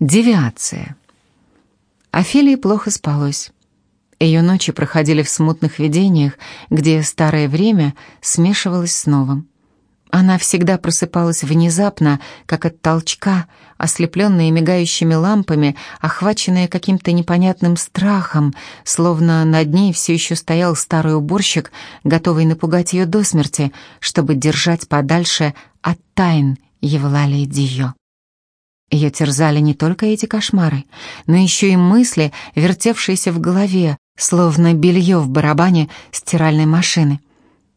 Девиация. Офелии плохо спалось. Ее ночи проходили в смутных видениях, где старое время смешивалось с новым. Она всегда просыпалась внезапно, как от толчка, ослепленная мигающими лампами, охваченная каким-то непонятным страхом, словно над ней все еще стоял старый уборщик, готовый напугать ее до смерти, чтобы держать подальше от тайн Евлалии Дио. Ее терзали не только эти кошмары, но еще и мысли, вертевшиеся в голове, словно белье в барабане стиральной машины.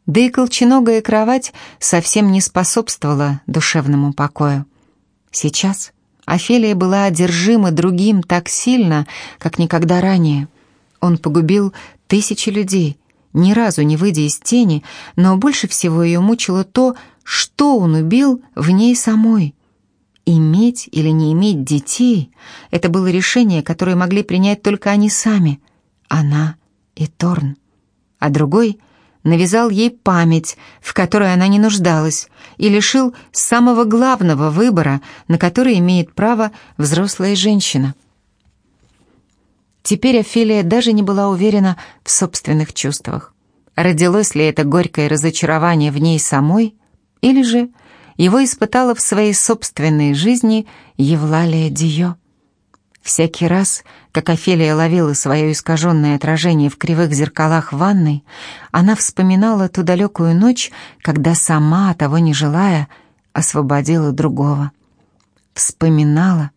Да и колченогая кровать совсем не способствовала душевному покою. Сейчас Офелия была одержима другим так сильно, как никогда ранее. Он погубил тысячи людей, ни разу не выйдя из тени, но больше всего ее мучило то, что он убил в ней самой. Иметь или не иметь детей — это было решение, которое могли принять только они сами, она и Торн. А другой навязал ей память, в которой она не нуждалась, и лишил самого главного выбора, на который имеет право взрослая женщина. Теперь Офелия даже не была уверена в собственных чувствах. Родилось ли это горькое разочарование в ней самой, или же его испытала в своей собственной жизни Евлалия Дио. Всякий раз, как Офелия ловила свое искаженное отражение в кривых зеркалах ванной, она вспоминала ту далекую ночь, когда сама, того не желая, освободила другого. Вспоминала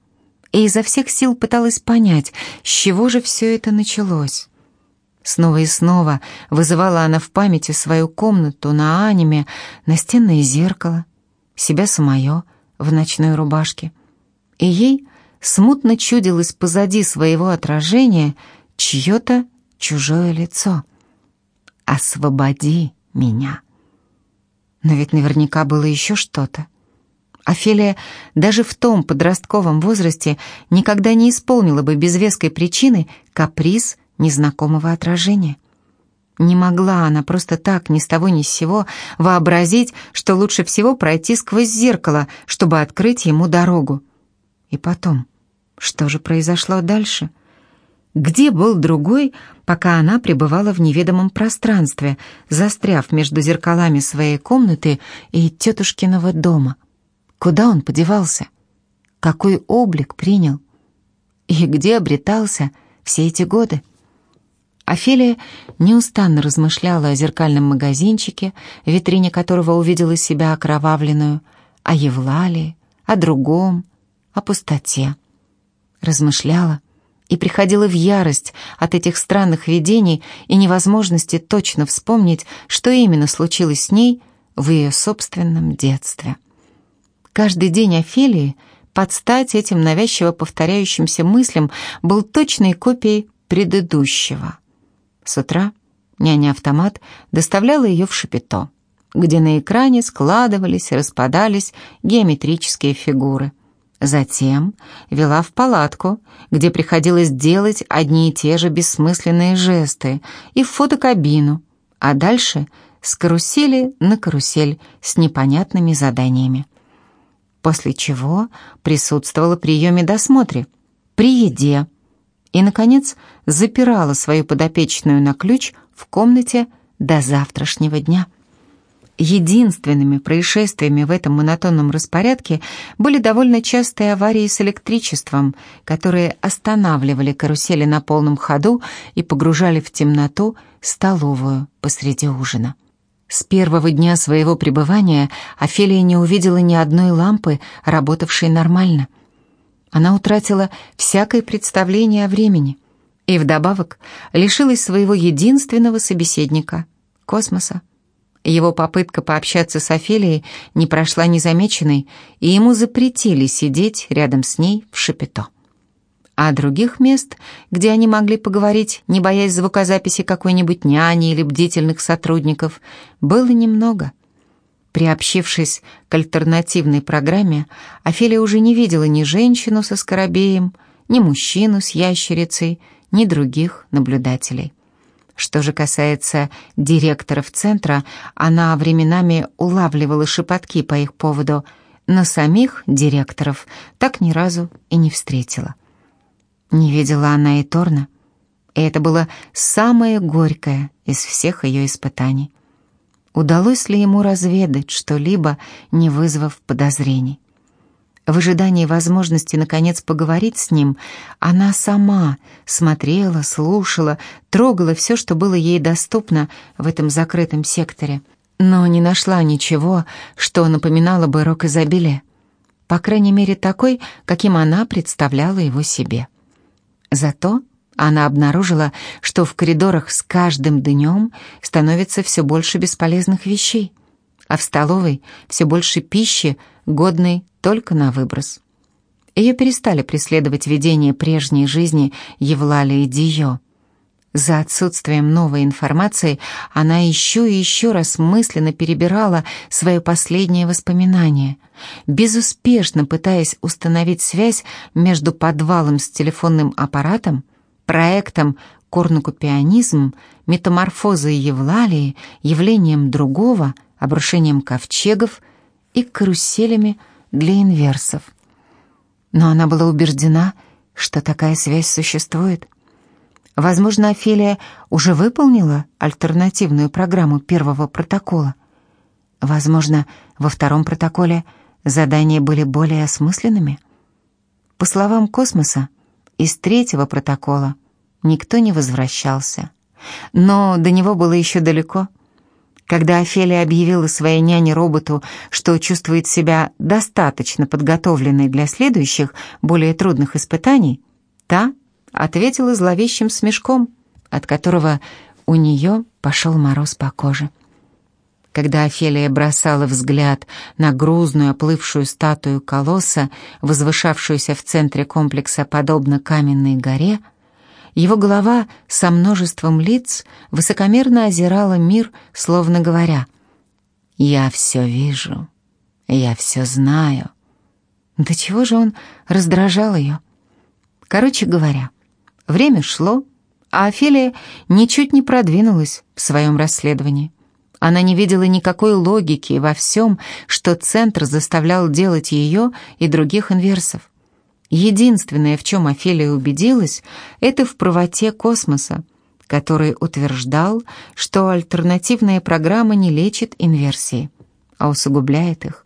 и изо всех сил пыталась понять, с чего же все это началось. Снова и снова вызывала она в памяти свою комнату на аниме, настенное зеркало, себя самое в ночной рубашке. И ей смутно чудилось позади своего отражения чье-то чужое лицо. «Освободи меня!» Но ведь наверняка было еще что-то. Офелия даже в том подростковом возрасте никогда не исполнила бы без веской причины каприз незнакомого отражения. Не могла она просто так, ни с того ни с сего, вообразить, что лучше всего пройти сквозь зеркало, чтобы открыть ему дорогу. И потом, что же произошло дальше? Где был другой, пока она пребывала в неведомом пространстве, застряв между зеркалами своей комнаты и тетушкиного дома? Куда он подевался? Какой облик принял? И где обретался все эти годы? Офелия неустанно размышляла о зеркальном магазинчике, в витрине которого увидела себя окровавленную, о Евлалии, о другом, о пустоте размышляла и приходила в ярость от этих странных видений и невозможности точно вспомнить, что именно случилось с ней в ее собственном детстве. Каждый день Офелии под стать этим навязчиво повторяющимся мыслям был точной копией предыдущего. С утра няня-автомат доставляла ее в шапито, где на экране складывались и распадались геометрические фигуры – Затем вела в палатку, где приходилось делать одни и те же бессмысленные жесты, и в фотокабину, а дальше с карусели на карусель с непонятными заданиями. После чего присутствовала при приеме досмотре, при еде и, наконец, запирала свою подопечную на ключ в комнате до завтрашнего дня. Единственными происшествиями в этом монотонном распорядке были довольно частые аварии с электричеством, которые останавливали карусели на полном ходу и погружали в темноту столовую посреди ужина. С первого дня своего пребывания Офелия не увидела ни одной лампы, работавшей нормально. Она утратила всякое представление о времени и вдобавок лишилась своего единственного собеседника — космоса. Его попытка пообщаться с Офелией не прошла незамеченной, и ему запретили сидеть рядом с ней в шапито. А других мест, где они могли поговорить, не боясь звукозаписи какой-нибудь няни или бдительных сотрудников, было немного. Приобщившись к альтернативной программе, Офелия уже не видела ни женщину со скоробеем, ни мужчину с ящерицей, ни других наблюдателей. Что же касается директоров центра, она временами улавливала шепотки по их поводу, но самих директоров так ни разу и не встретила. Не видела она и Торна, и это было самое горькое из всех ее испытаний. Удалось ли ему разведать что-либо, не вызвав подозрений? В ожидании возможности наконец поговорить с ним, она сама смотрела, слушала, трогала все, что было ей доступно в этом закрытом секторе, но не нашла ничего, что напоминало бы рок изобилия. По крайней мере, такой, каким она представляла его себе. Зато она обнаружила, что в коридорах с каждым днем становится все больше бесполезных вещей, а в столовой все больше пищи, годной только на выброс. Ее перестали преследовать видения прежней жизни Евлалии Дио. За отсутствием новой информации она еще и еще раз мысленно перебирала свои последние воспоминания, безуспешно пытаясь установить связь между подвалом с телефонным аппаратом, проектом «Корнукопианизм», метаморфозой Евлалии, явлением другого, обрушением ковчегов и каруселями – для инверсов. Но она была убеждена, что такая связь существует. Возможно, Офелия уже выполнила альтернативную программу первого протокола. Возможно, во втором протоколе задания были более осмысленными. По словам Космоса, из третьего протокола никто не возвращался. Но до него было еще далеко — когда Офелия объявила своей няне-роботу, что чувствует себя достаточно подготовленной для следующих, более трудных испытаний, та ответила зловещим смешком, от которого у нее пошел мороз по коже. Когда Офелия бросала взгляд на грузную оплывшую статую колосса, возвышавшуюся в центре комплекса подобно каменной горе, его голова со множеством лиц высокомерно озирала мир, словно говоря «Я все вижу, я все знаю». До чего же он раздражал ее? Короче говоря, время шло, а Офелия ничуть не продвинулась в своем расследовании. Она не видела никакой логики во всем, что Центр заставлял делать ее и других инверсов. Единственное, в чем Офелия убедилась, это в правоте космоса, который утверждал, что альтернативная программа не лечит инверсии, а усугубляет их.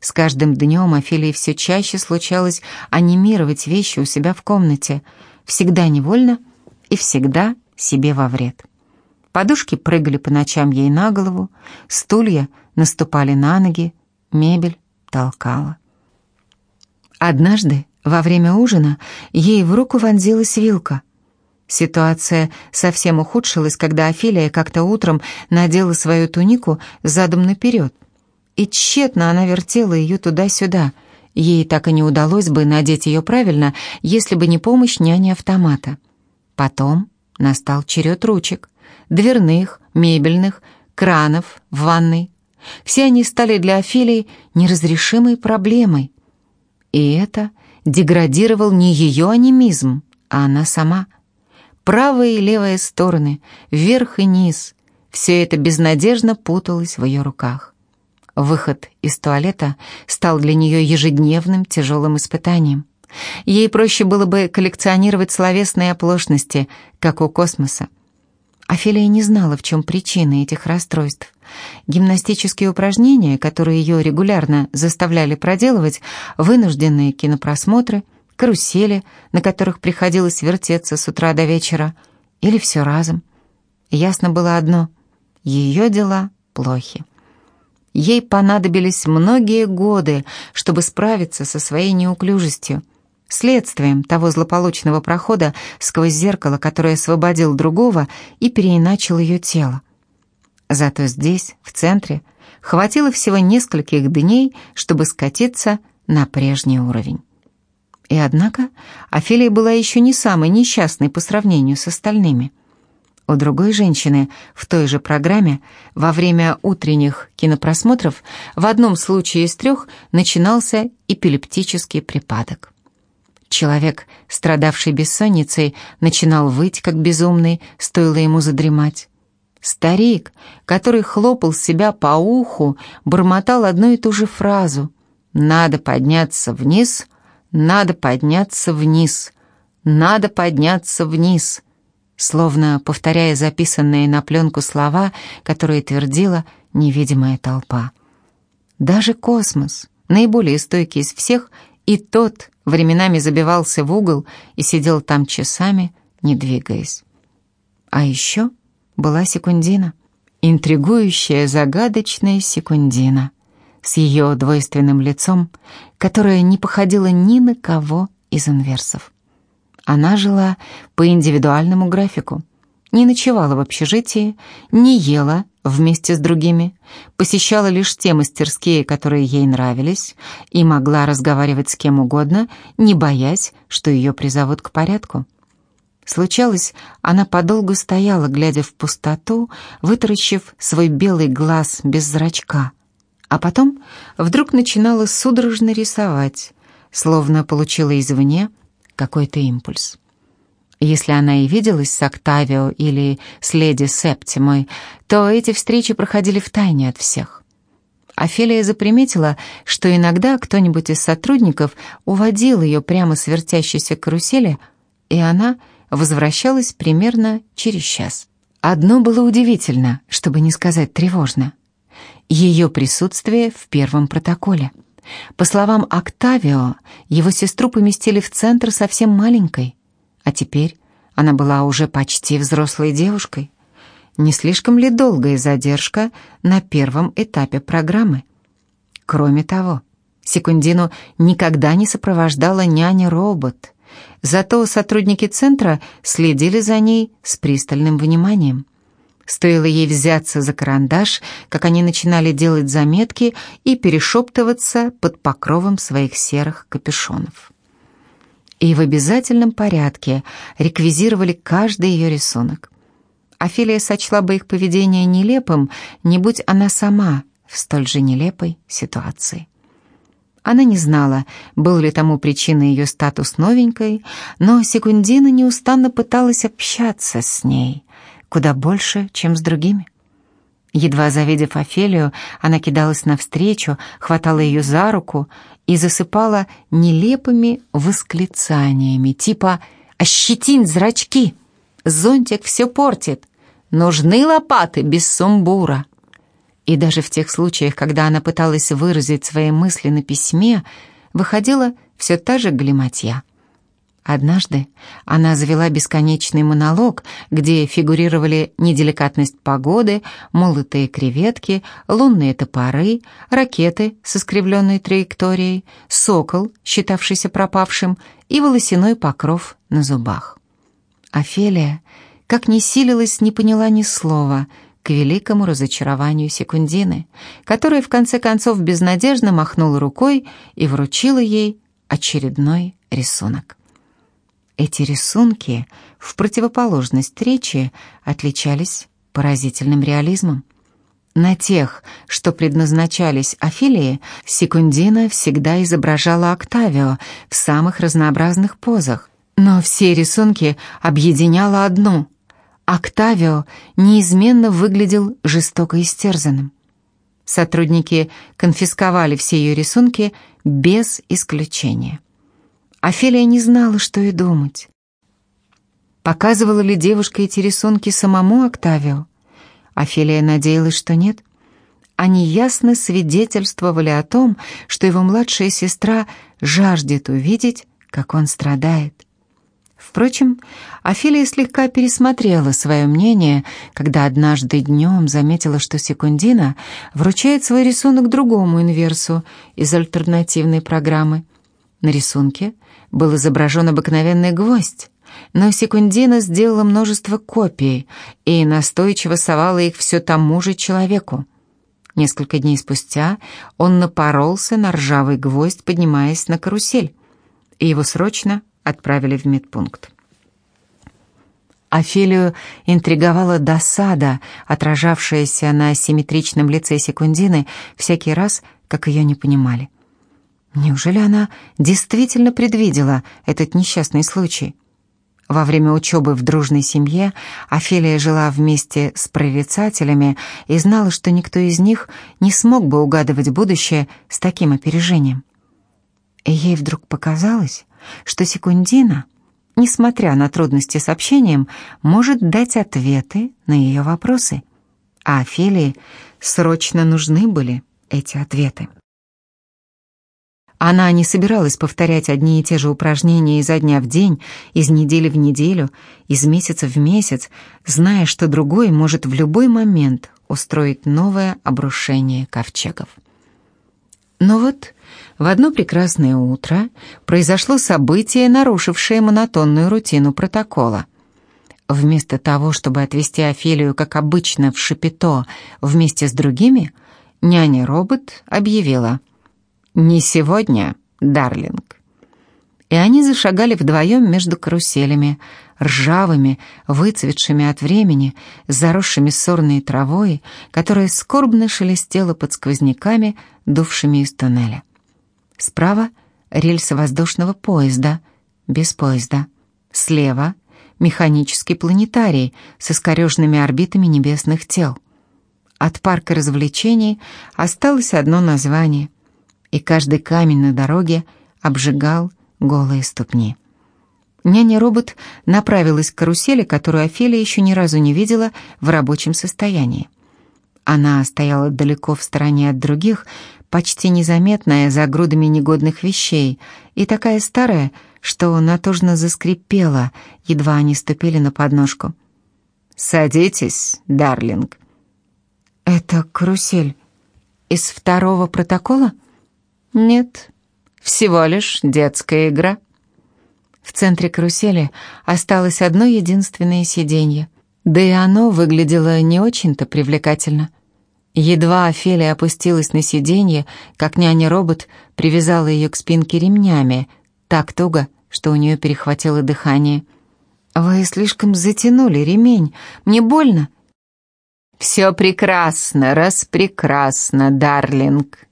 С каждым днем Офелии все чаще случалось анимировать вещи у себя в комнате, всегда невольно и всегда себе во вред. Подушки прыгали по ночам ей на голову, стулья наступали на ноги, мебель толкала. Однажды во время ужина ей в руку вонзилась вилка. Ситуация совсем ухудшилась, когда Офелия как-то утром надела свою тунику задом наперед. И тщетно она вертела ее туда-сюда. Ей так и не удалось бы надеть ее правильно, если бы не помощь няни-автомата. Потом настал черед ручек, дверных, мебельных, кранов в ванной. Все они стали для Офелии неразрешимой проблемой. И это деградировал не ее анимизм, а она сама. Правые и левые стороны, вверх и низ, все это безнадежно путалось в ее руках. Выход из туалета стал для нее ежедневным тяжелым испытанием. Ей проще было бы коллекционировать словесные оплошности, как у космоса. Офелия не знала, в чем причина этих расстройств. Гимнастические упражнения, которые ее регулярно заставляли проделывать, вынужденные кинопросмотры, карусели, на которых приходилось вертеться с утра до вечера, или все разом. Ясно было одно — ее дела плохи. Ей понадобились многие годы, чтобы справиться со своей неуклюжестью, следствием того злополучного прохода сквозь зеркало, которое освободил другого и переиначил ее тело. Зато здесь, в центре, хватило всего нескольких дней, чтобы скатиться на прежний уровень. И однако Офелия была еще не самой несчастной по сравнению с остальными. У другой женщины в той же программе во время утренних кинопросмотров в одном случае из трех начинался эпилептический припадок. Человек, страдавший бессонницей, начинал выть, как безумный, стоило ему задремать. Старик, который хлопал себя по уху, бормотал одну и ту же фразу Надо подняться вниз, надо подняться вниз, надо подняться вниз, словно повторяя записанные на пленку слова, которые твердила невидимая толпа. Даже космос, наиболее стойкий из всех, и тот временами забивался в угол и сидел там часами, не двигаясь. А еще была секундина, интригующая, загадочная секундина с ее двойственным лицом, которое не походило ни на кого из инверсов. Она жила по индивидуальному графику, не ночевала в общежитии, не ела вместе с другими, посещала лишь те мастерские, которые ей нравились, и могла разговаривать с кем угодно, не боясь, что ее призовут к порядку. Случалось, она подолгу стояла, глядя в пустоту, вытаращив свой белый глаз без зрачка, а потом вдруг начинала судорожно рисовать, словно получила извне какой-то импульс. Если она и виделась с Октавио или с леди Септимой, то эти встречи проходили в тайне от всех. Офелия заприметила, что иногда кто-нибудь из сотрудников уводил ее прямо с вертящейся карусели, и она возвращалась примерно через час. Одно было удивительно, чтобы не сказать тревожно. Ее присутствие в первом протоколе. По словам Октавио, его сестру поместили в центр совсем маленькой, а теперь она была уже почти взрослой девушкой. Не слишком ли долгая задержка на первом этапе программы? Кроме того, Секундину никогда не сопровождала няня-робот, Зато сотрудники центра следили за ней с пристальным вниманием. Стоило ей взяться за карандаш, как они начинали делать заметки и перешептываться под покровом своих серых капюшонов. И в обязательном порядке реквизировали каждый ее рисунок. Офелия сочла бы их поведение нелепым, не будь она сама в столь же нелепой ситуации. Она не знала, был ли тому причиной ее статус новенькой, но Секундина неустанно пыталась общаться с ней, куда больше, чем с другими. Едва завидев Офелию, она кидалась навстречу, хватала ее за руку и засыпала нелепыми восклицаниями, типа «Ощетинь зрачки! Зонтик все портит! Нужны лопаты без сумбура!» И даже в тех случаях, когда она пыталась выразить свои мысли на письме, выходила все та же глиматья. Однажды она завела бесконечный монолог, где фигурировали неделикатность погоды, молотые креветки, лунные топоры, ракеты с искривленной траекторией, сокол, считавшийся пропавшим, и волосяной покров на зубах. Офелия, как ни силилась, не поняла ни слова — к великому разочарованию Секундины, которая в конце концов безнадежно махнула рукой и вручила ей очередной рисунок. Эти рисунки, в противоположность речи, отличались поразительным реализмом. На тех, что предназначались Афилии, Секундина всегда изображала Октавио в самых разнообразных позах, но все рисунки объединяло одно — Октавио неизменно выглядел жестоко истерзанным. Сотрудники конфисковали все ее рисунки без исключения. Офелия не знала, что и думать. Показывала ли девушка эти рисунки самому Октавио? Офелия надеялась, что нет. Они ясно свидетельствовали о том, что его младшая сестра жаждет увидеть, как он страдает. Впрочем, Офелия слегка пересмотрела свое мнение, когда однажды днем заметила, что Секундина вручает свой рисунок другому инверсу из альтернативной программы. На рисунке был изображен обыкновенный гвоздь, но Секундина сделала множество копий и настойчиво совала их все тому же человеку. Несколько дней спустя он напоролся на ржавый гвоздь, поднимаясь на карусель, и его срочно отправили в медпункт. Офелию интриговала досада, отражавшаяся на симметричном лице Секундины всякий раз, как ее не понимали. Неужели она действительно предвидела этот несчастный случай? Во время учебы в дружной семье Офелия жила вместе с прорицателями и знала, что никто из них не смог бы угадывать будущее с таким опережением. И ей вдруг показалось, что Секундина, несмотря на трудности с общением, может дать ответы на ее вопросы. А Офелии срочно нужны были эти ответы. Она не собиралась повторять одни и те же упражнения изо дня в день, из недели в неделю, из месяца в месяц, зная, что другой может в любой момент устроить новое обрушение ковчегов. Но вот в одно прекрасное утро произошло событие, нарушившее монотонную рутину протокола. Вместо того, чтобы отвезти Офелию, как обычно, в Шапито вместе с другими, няня-робот объявила «Не сегодня, Дарлинг». И они зашагали вдвоем между каруселями, ржавыми, выцветшими от времени, заросшими сорной травой, которая скорбно шелестела под сквозняками, дувшими из туннеля. Справа — рельсы воздушного поезда, без поезда. Слева — механический планетарий с искореженными орбитами небесных тел. От парка развлечений осталось одно название, и каждый камень на дороге обжигал голые ступни. Няня-робот направилась к карусели, которую Офелия еще ни разу не видела в рабочем состоянии. Она стояла далеко в стороне от других, почти незаметная за грудами негодных вещей, и такая старая, что натужно заскрипела, едва они ступили на подножку. «Садитесь, Дарлинг». «Это карусель из второго протокола?» «Нет, всего лишь детская игра». В центре карусели осталось одно единственное сиденье, да и оно выглядело не очень-то привлекательно. Едва Офелия опустилась на сиденье, как няня-робот привязала ее к спинке ремнями, так туго, что у нее перехватило дыхание. «Вы слишком затянули ремень. Мне больно». «Все прекрасно, распрекрасно, Дарлинг»,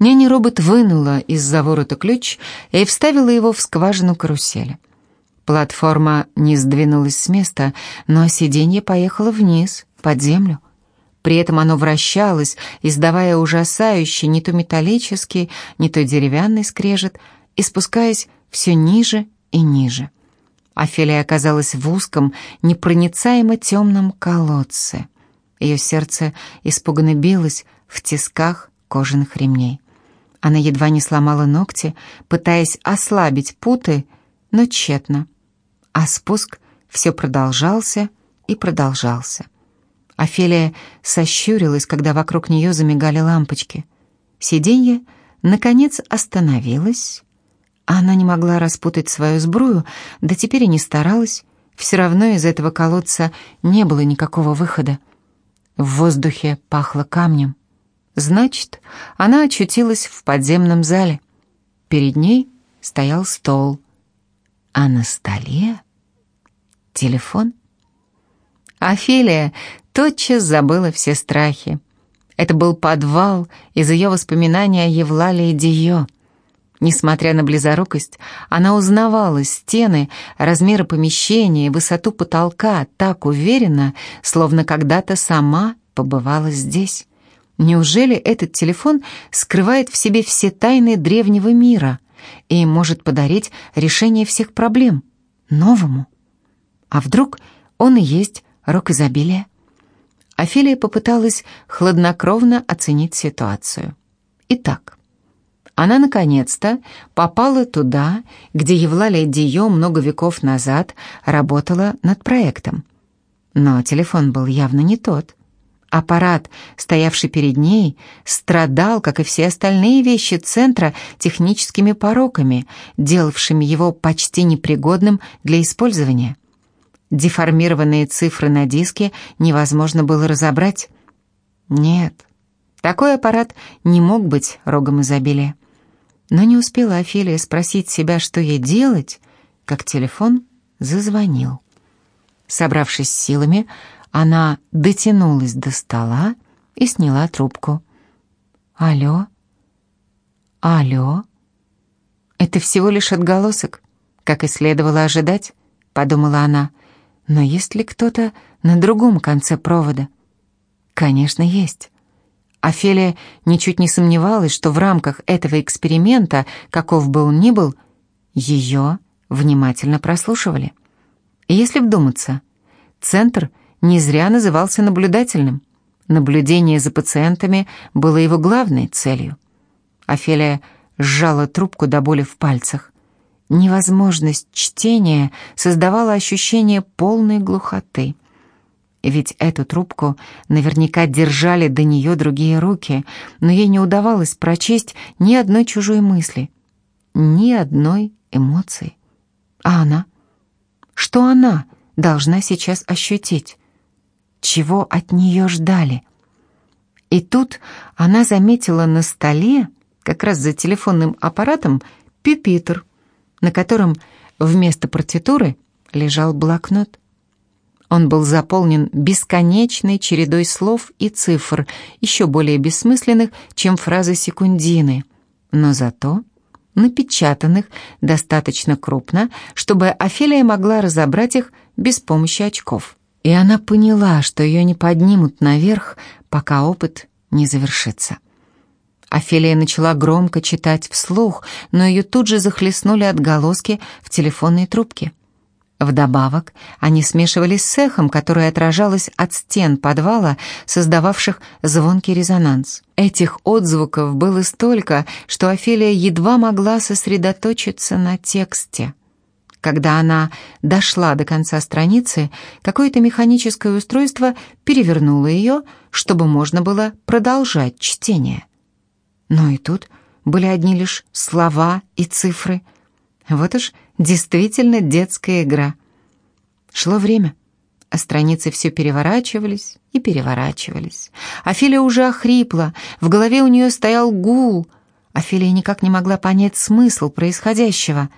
Няня-робот вынула из-за ворота ключ и вставила его в скважину карусели. Платформа не сдвинулась с места, но сиденье поехало вниз, под землю. При этом оно вращалось, издавая ужасающий не то металлический, не то деревянный скрежет, и спускаясь все ниже и ниже. Офелия оказалась в узком, непроницаемо темном колодце. Ее сердце испуганно билось в тисках кожаных ремней. Она едва не сломала ногти, пытаясь ослабить путы, но тщетно. А спуск все продолжался и продолжался. Офелия сощурилась, когда вокруг нее замигали лампочки. Сиденье, наконец, остановилось. Она не могла распутать свою сбрую, да теперь и не старалась. Все равно из этого колодца не было никакого выхода. В воздухе пахло камнем. Значит, она очутилась в подземном зале. Перед ней стоял стол, а на столе телефон. Офелия тотчас забыла все страхи. Это был подвал из ее воспоминаний о Евлале и Дио. Несмотря на близорукость, она узнавала стены, размеры помещения, высоту потолка так уверенно, словно когда-то сама побывала здесь. Неужели этот телефон скрывает в себе все тайны древнего мира и может подарить решение всех проблем новому? А вдруг он и есть рок изобилия? Офелия попыталась хладнокровно оценить ситуацию. Итак, она наконец-то попала туда, где Евлалия Дио много веков назад работала над проектом. Но телефон был явно не тот. Аппарат, стоявший перед ней, страдал, как и все остальные вещи центра, техническими пороками, делавшими его почти непригодным для использования. Деформированные цифры на диске невозможно было разобрать. Нет, такой аппарат не мог быть рогом изобилия. Но не успела Офелия спросить себя, что ей делать, как телефон зазвонил. Собравшись с силами, она дотянулась до стола и сняла трубку. «Алло? Алло?» Это всего лишь отголосок, как и следовало ожидать. — подумала она. «Но есть ли кто-то на другом конце провода?» «Конечно, есть». Офелия ничуть не сомневалась, что в рамках этого эксперимента, каков бы он ни был, ее внимательно прослушивали. И если вдуматься, центр не зря назывался наблюдательным. Наблюдение за пациентами было его главной целью. Офелия сжала трубку до боли в пальцах. Невозможность чтения создавала ощущение полной глухоты. Ведь эту трубку наверняка держали до нее другие руки, но ей не удавалось прочесть ни одной чужой мысли, ни одной эмоции. А она? Что она должна сейчас ощутить? Чего от нее ждали? И тут она заметила на столе, как раз за телефонным аппаратом, пюпитр, на котором вместо партитуры лежал блокнот. Он был заполнен бесконечной чередой слов и цифр, еще более бессмысленных, чем фразы секундины, но зато напечатанных достаточно крупно, чтобы Офелия могла разобрать их без помощи очков. И она поняла, что ее не поднимут наверх, пока опыт не завершится. Офелия начала громко читать вслух, но ее тут же захлестнули отголоски в телефонной трубке. Вдобавок, они смешивались с эхом, которое отражалось от стен подвала, создававших звонкий резонанс. Этих отзвуков было столько, что Офелия едва могла сосредоточиться на тексте. Когда она дошла до конца страницы, какое-то механическое устройство перевернуло ее, чтобы можно было продолжать чтение. Но и тут были одни лишь слова и цифры. Вот уж Действительно детская игра. Шло время, а страницы все переворачивались и переворачивались. Афилия уже охрипла, в голове у нее стоял гул. Афилия никак не могла понять смысл происходящего.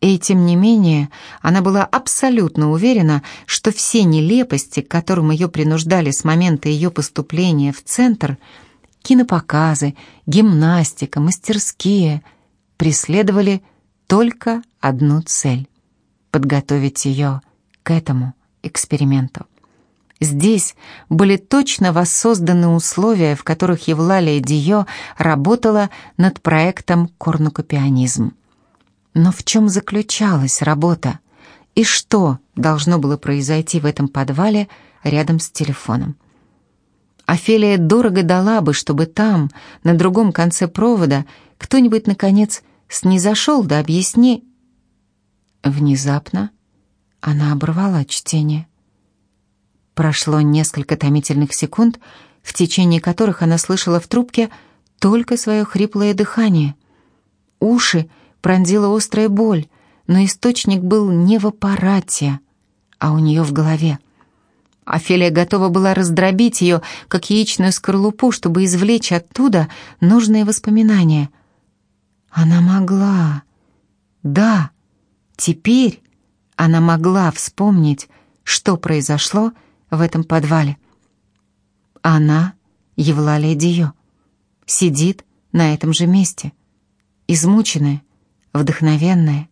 И тем не менее, она была абсолютно уверена, что все нелепости, к которым ее принуждали с момента ее поступления в центр, кинопоказы, гимнастика, мастерские, преследовали только одну цель — подготовить ее к этому эксперименту. Здесь были точно воссозданы условия, в которых Евлалия Дио работала над проектом «Корнукопианизм». Но в чем заключалась работа? И что должно было произойти в этом подвале рядом с телефоном? Офелия дорого дала бы, чтобы там, на другом конце провода, кто-нибудь, наконец, снизошел до объяснений. Внезапно она оборвала чтение. Прошло несколько томительных секунд, в течение которых она слышала в трубке только свое хриплое дыхание. Уши пронзила острая боль, но источник был не в аппарате, а у нее в голове. Офелия готова была раздробить ее, как яичную скорлупу, чтобы извлечь оттуда нужные воспоминания. Она могла. Да, теперь она могла вспомнить, что произошло в этом подвале. Она, Евлалия Дио, сидит на этом же месте, измученная, вдохновенная.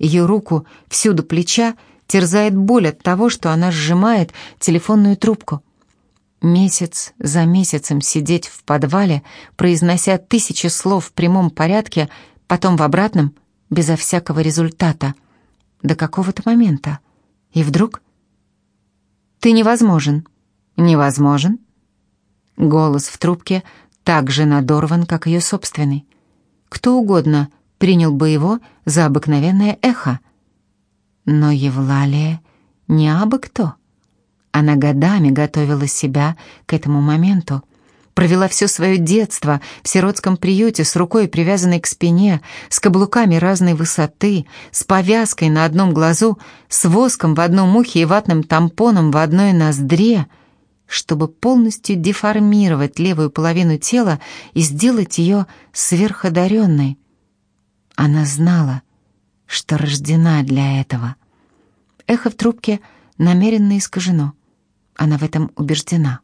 Ее руку всюду плеча терзает боль от того, что она сжимает телефонную трубку. Месяц за месяцем сидеть в подвале, произнося тысячи слов в прямом порядке, потом в обратном, безо всякого результата. До какого-то момента. И вдруг... «Ты невозможен». «Невозможен?» Голос в трубке так же надорван, как ее собственный. Кто угодно принял бы его за обыкновенное эхо. Но Евлалия не абы кто. Она годами готовила себя к этому моменту, провела все свое детство в сиротском приюте с рукой, привязанной к спине, с каблуками разной высоты, с повязкой на одном глазу, с воском в одном ухе и ватным тампоном в одной ноздре, чтобы полностью деформировать левую половину тела и сделать ее сверходаренной. Она знала, что рождена для этого. Эхо в трубке намеренно искажено — она в этом убеждена.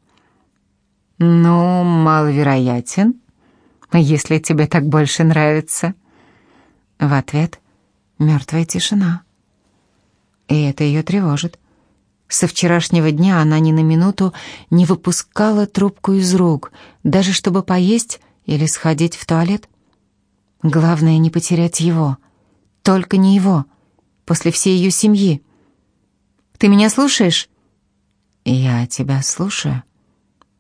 «Ну, маловероятен, если тебе так больше нравится». В ответ мертвая тишина. И это ее тревожит. Со вчерашнего дня она ни на минуту не выпускала трубку из рук, даже чтобы поесть или сходить в туалет. Главное не потерять его. Только не его. После всей ее семьи. «Ты меня слушаешь?» «Я тебя слушаю».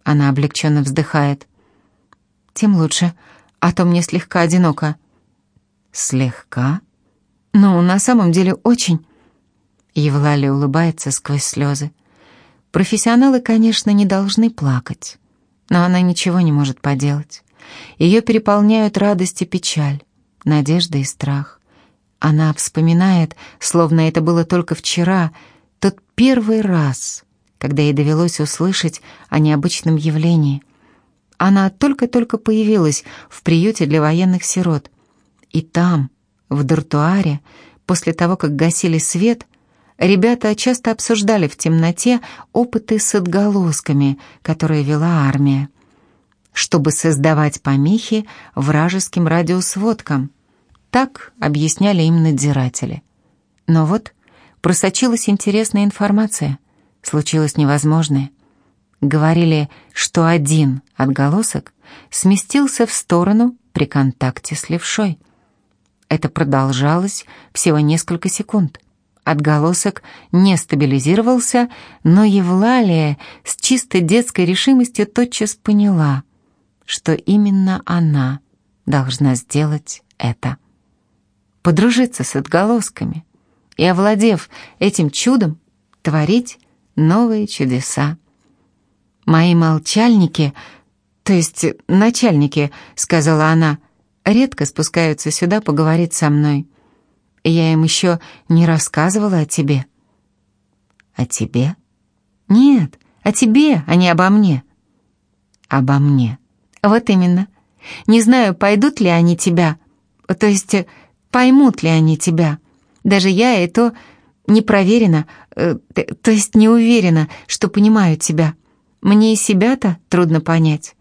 Она облегченно вздыхает. «Тем лучше, а то мне слегка одиноко». «Слегка?» «Ну, на самом деле очень». Евлалия улыбается сквозь слезы. Профессионалы, конечно, не должны плакать, но она ничего не может поделать. Ее переполняют радость и печаль, надежда и страх. Она вспоминает, словно это было только вчера, тот первый раз, когда ей довелось услышать о необычном явлении. Она только-только появилась в приюте для военных сирот. И там, в дартуаре, после того, как гасили свет, ребята часто обсуждали в темноте опыты с отголосками, которые вела армия, чтобы создавать помехи вражеским радиосводкам. Так объясняли им надзиратели. Но вот просочилась интересная информация. Случилось невозможное. Говорили, что один отголосок сместился в сторону при контакте с левшой. Это продолжалось всего несколько секунд. Отголосок не стабилизировался, но Евлалия с чисто детской решимостью тотчас поняла, что именно она должна сделать это. Подружиться с отголосками и, овладев этим чудом, творить новые чудеса. «Мои молчальники, то есть начальники», — сказала она, — «редко спускаются сюда поговорить со мной. Я им еще не рассказывала о тебе». «О тебе?» «Нет, о тебе, а не обо мне». «Обо мне». «Вот именно. Не знаю, пойдут ли они тебя, то есть поймут ли они тебя. Даже я и то не проверена, э, то есть не уверена, что понимаю тебя. Мне и себя-то трудно понять».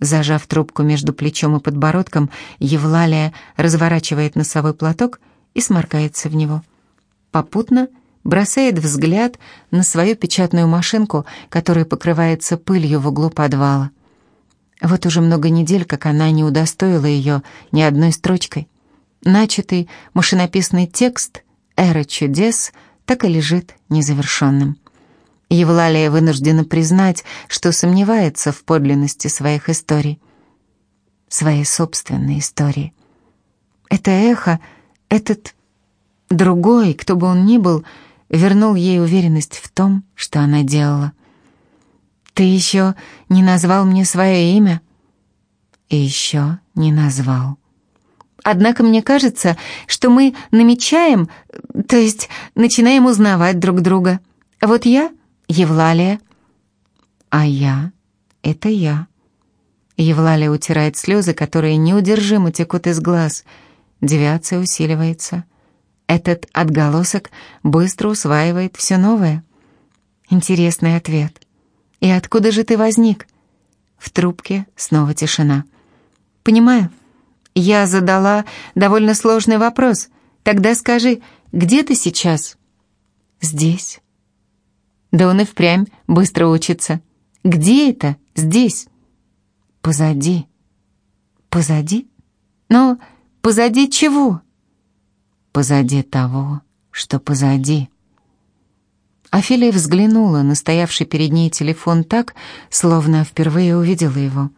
Зажав трубку между плечом и подбородком, Евлалия разворачивает носовой платок и сморкается в него. Попутно бросает взгляд на свою печатную машинку, которая покрывается пылью в углу подвала. Вот уже много недель, как она не удостоила ее ни одной строчкой. Начатый машинописный текст «Эра чудес» так и лежит незавершенным. Евлалия вынуждена признать, что сомневается в подлинности своих историй. Своей собственной истории. Это эхо, этот другой, кто бы он ни был, вернул ей уверенность в том, что она делала. «Ты еще не назвал мне свое имя?» «И еще не назвал». Однако мне кажется, что мы намечаем, то есть начинаем узнавать друг друга. Вот я — Евлалия, а я — это я. Евлалия утирает слезы, которые неудержимо текут из глаз. Девиация усиливается. Этот отголосок быстро усваивает все новое. Интересный ответ. «И откуда же ты возник?» В трубке снова тишина. «Понимаю». Я задала довольно сложный вопрос. Тогда скажи, где ты сейчас? Здесь. Да он и впрямь быстро учится. Где это? Здесь. Позади. Позади? Но позади чего? Позади того, что позади. Офелия взглянула на стоявший перед ней телефон так, словно впервые увидела его.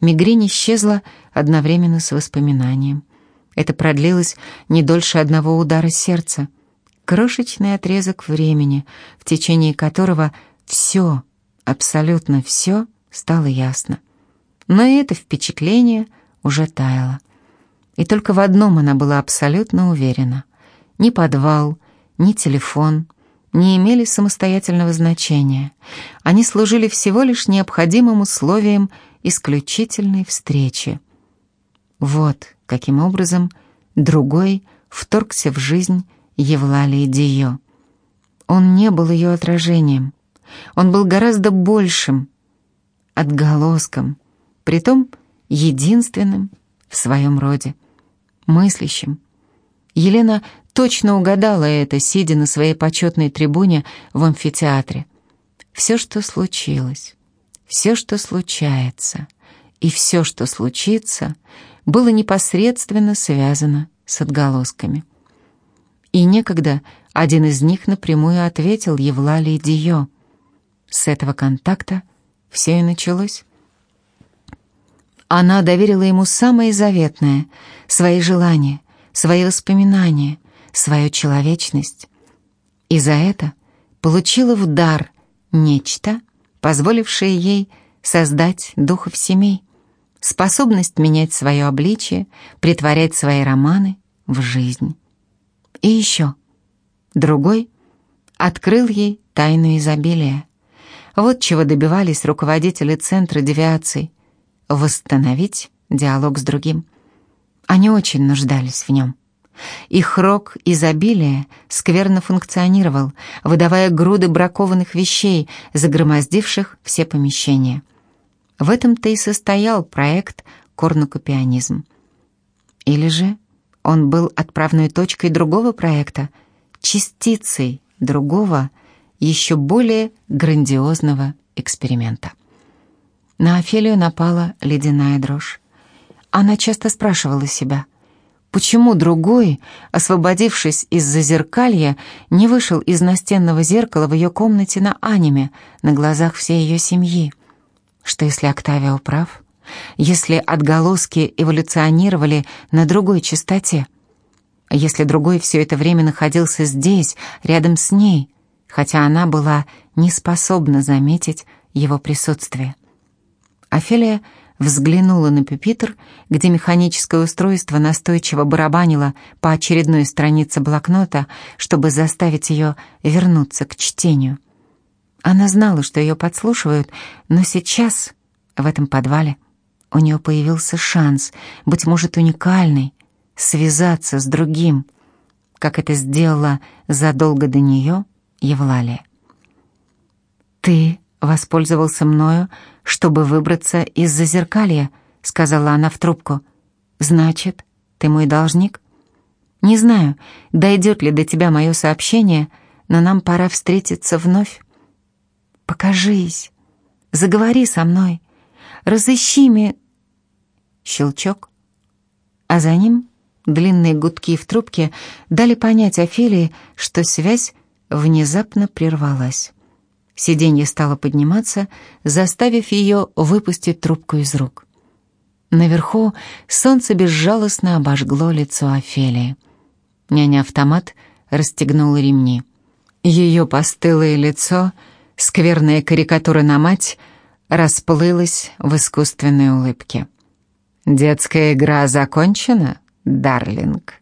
Мигрень исчезла одновременно с воспоминанием. Это продлилось не дольше одного удара сердца. Крошечный отрезок времени, в течение которого все, абсолютно все стало ясно. Но и это впечатление уже таяло. И только в одном она была абсолютно уверена. Ни подвал, ни телефон не имели самостоятельного значения. Они служили всего лишь необходимым условием – исключительной встречи. Вот каким образом другой вторгся в жизнь Евлалии Дио. Он не был ее отражением. Он был гораздо большим, отголоском, притом единственным в своем роде, мыслящим. Елена точно угадала это, сидя на своей почетной трибуне в амфитеатре. Все, что случилось, все, что случается, и все, что случится, было непосредственно связано с отголосками. И некогда один из них напрямую ответил Евлалии Дио. С этого контакта все и началось. Она доверила ему самое заветное — свои желания, свои воспоминания, свою человечность. И за это получила в дар нечто, позволившее ей создать духов семей, способность менять свое обличие, притворять свои романы в жизнь. И еще. Другой открыл ей тайну изобилия. Вот чего добивались руководители Центра девиаций — восстановить диалог с другим. Они очень нуждались в нем. Их рок изобилия скверно функционировал, выдавая груды бракованных вещей, загромоздивших все помещения. В этом-то и состоял проект «Корнукопианизм». Или же он был отправной точкой другого проекта, частицей другого, еще более грандиозного эксперимента. На Офелию напала ледяная дрожь. Она часто спрашивала себя, почему другой, освободившись из зазеркалья, не вышел из настенного зеркала в ее комнате на аниме, на глазах всей ее семьи. Что если Октавио прав? Если отголоски эволюционировали на другой частоте? Если другой все это время находился здесь, рядом с ней, хотя она была не способна заметить его присутствие? Офелия взглянула на пюпитр, где механическое устройство настойчиво барабанило по очередной странице блокнота, чтобы заставить ее вернуться к чтению. Она знала, что ее подслушивают, но сейчас, в этом подвале, у нее появился шанс, быть может, уникальный, связаться с другим, как это сделала задолго до нее Евлалия. «Ты воспользовался мною, чтобы выбраться из зазеркалья», — сказала она в трубку. «Значит, ты мой должник?» «Не знаю, дойдет ли до тебя мое сообщение, но нам пора встретиться вновь. Покажись, заговори со мной, разыщи ми...» Щелчок, а за ним длинные гудки в трубке дали понять Офелии, что связь внезапно прервалась. Сиденье стало подниматься, заставив ее выпустить трубку из рук. Наверху солнце безжалостно обожгло лицо Офелии. Няня-автомат расстегнула ремни. Ее постылое лицо, скверная карикатура на мать, расплылось в искусственной улыбке. «Детская игра закончена, Дарлинг?»